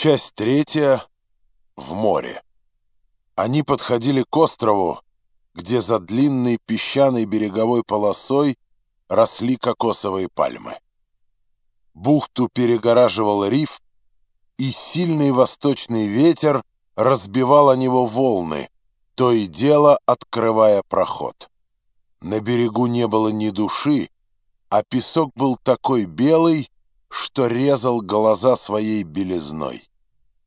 Часть третья. В море. Они подходили к острову, где за длинной песчаной береговой полосой росли кокосовые пальмы. Бухту перегораживал риф, и сильный восточный ветер разбивал о него волны, то и дело открывая проход. На берегу не было ни души, а песок был такой белый, что резал глаза своей белизной.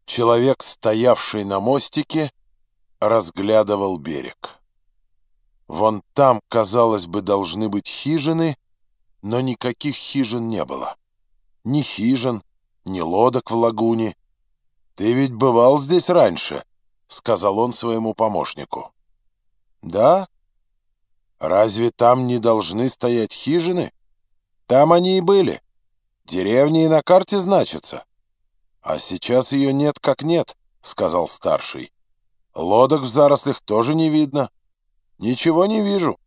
Человек, стоявший на мостике, разглядывал берег. Вон там, казалось бы, должны быть хижины, но никаких хижин не было. Ни хижин, ни лодок в лагуне. «Ты ведь бывал здесь раньше», — сказал он своему помощнику. «Да? Разве там не должны стоять хижины? Там они и были. Деревня и на карте значится». «А сейчас ее нет как нет», — сказал старший. «Лодок в зарослях тоже не видно». «Ничего не вижу.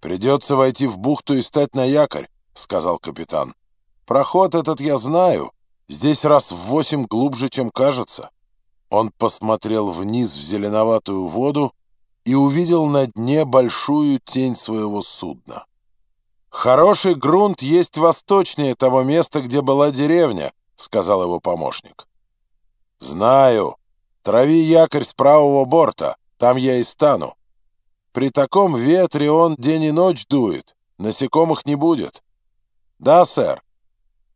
Придется войти в бухту и стать на якорь», — сказал капитан. «Проход этот я знаю. Здесь раз в восемь глубже, чем кажется». Он посмотрел вниз в зеленоватую воду и увидел на дне большую тень своего судна. «Хороший грунт есть восточнее того места, где была деревня», — сказал его помощник. «Знаю. Трави якорь с правого борта, там я и стану. При таком ветре он день и ночь дует, насекомых не будет». «Да, сэр».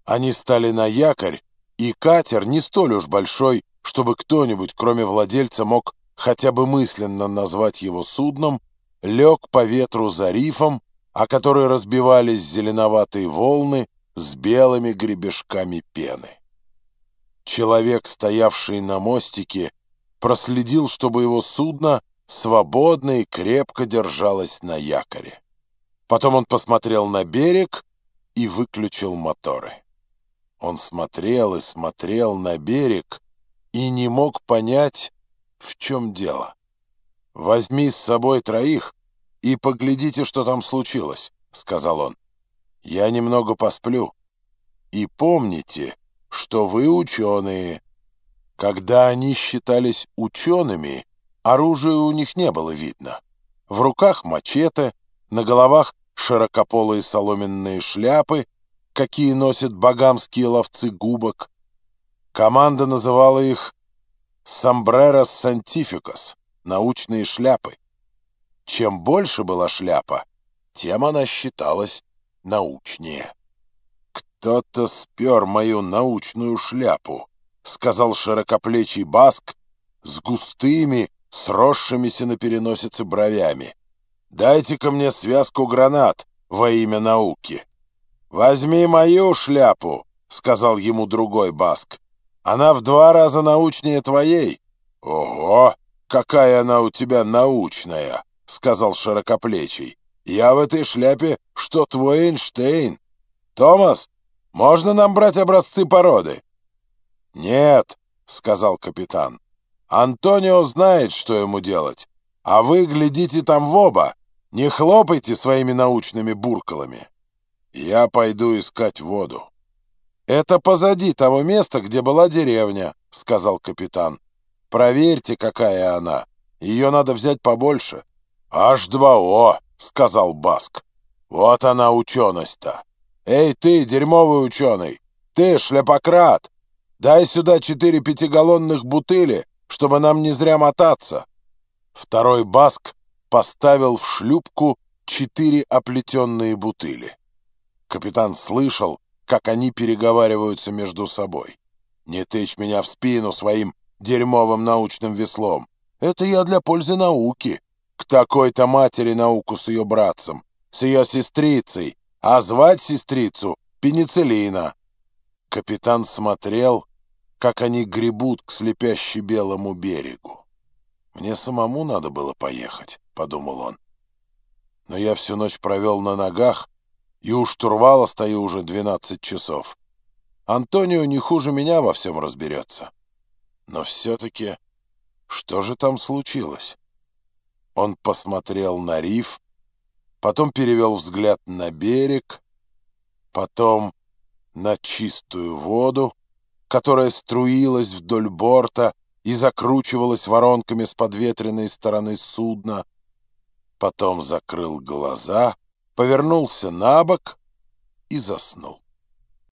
Они стали на якорь, и катер не столь уж большой, чтобы кто-нибудь, кроме владельца, мог хотя бы мысленно назвать его судном, лег по ветру за рифом, о который разбивались зеленоватые волны, с белыми гребешками пены. Человек, стоявший на мостике, проследил, чтобы его судно свободно и крепко держалось на якоре. Потом он посмотрел на берег и выключил моторы. Он смотрел и смотрел на берег и не мог понять, в чем дело. «Возьми с собой троих и поглядите, что там случилось», — сказал он. Я немного посплю. И помните, что вы ученые. Когда они считались учеными, оружия у них не было видно. В руках мачете, на головах широкополые соломенные шляпы, какие носят богамские ловцы губок. Команда называла их «Сомбрерос Сантификос» — научные шляпы. Чем больше была шляпа, тем она считалась научнее. «Кто-то спер мою научную шляпу», — сказал широкоплечий Баск с густыми, сросшимися на переносице бровями. «Дайте-ка мне связку гранат во имя науки». «Возьми мою шляпу», — сказал ему другой Баск. «Она в два раза научнее твоей». «Ого, какая она у тебя научная», — сказал широкоплечий. Я в этой шляпе, что твой Эйнштейн. Томас, можно нам брать образцы породы?» «Нет», — сказал капитан. «Антонио знает, что ему делать. А вы глядите там в оба. Не хлопайте своими научными буркалами. Я пойду искать воду». «Это позади того места, где была деревня», — сказал капитан. «Проверьте, какая она. Ее надо взять побольше». «H2O», — сказал Баск. «Вот она ученость-то! Эй, ты, дерьмовый ученый! Ты, шляпократ! Дай сюда четыре пятигаллонных бутыли, чтобы нам не зря мотаться!» Второй Баск поставил в шлюпку четыре оплетенные бутыли. Капитан слышал, как они переговариваются между собой. «Не тычь меня в спину своим дерьмовым научным веслом. Это я для пользы науки к такой-то матери науку с ее братцем, с ее сестрицей, а звать сестрицу Пенициллина. Капитан смотрел, как они гребут к слепяще белому берегу. «Мне самому надо было поехать», — подумал он. «Но я всю ночь провел на ногах, и у штурвала стою уже двенадцать часов. Антонио не хуже меня во всем разберется. Но все-таки что же там случилось?» Он посмотрел на риф, потом перевел взгляд на берег, потом на чистую воду, которая струилась вдоль борта и закручивалась воронками с подветренной стороны судна. Потом закрыл глаза, повернулся на бок и заснул.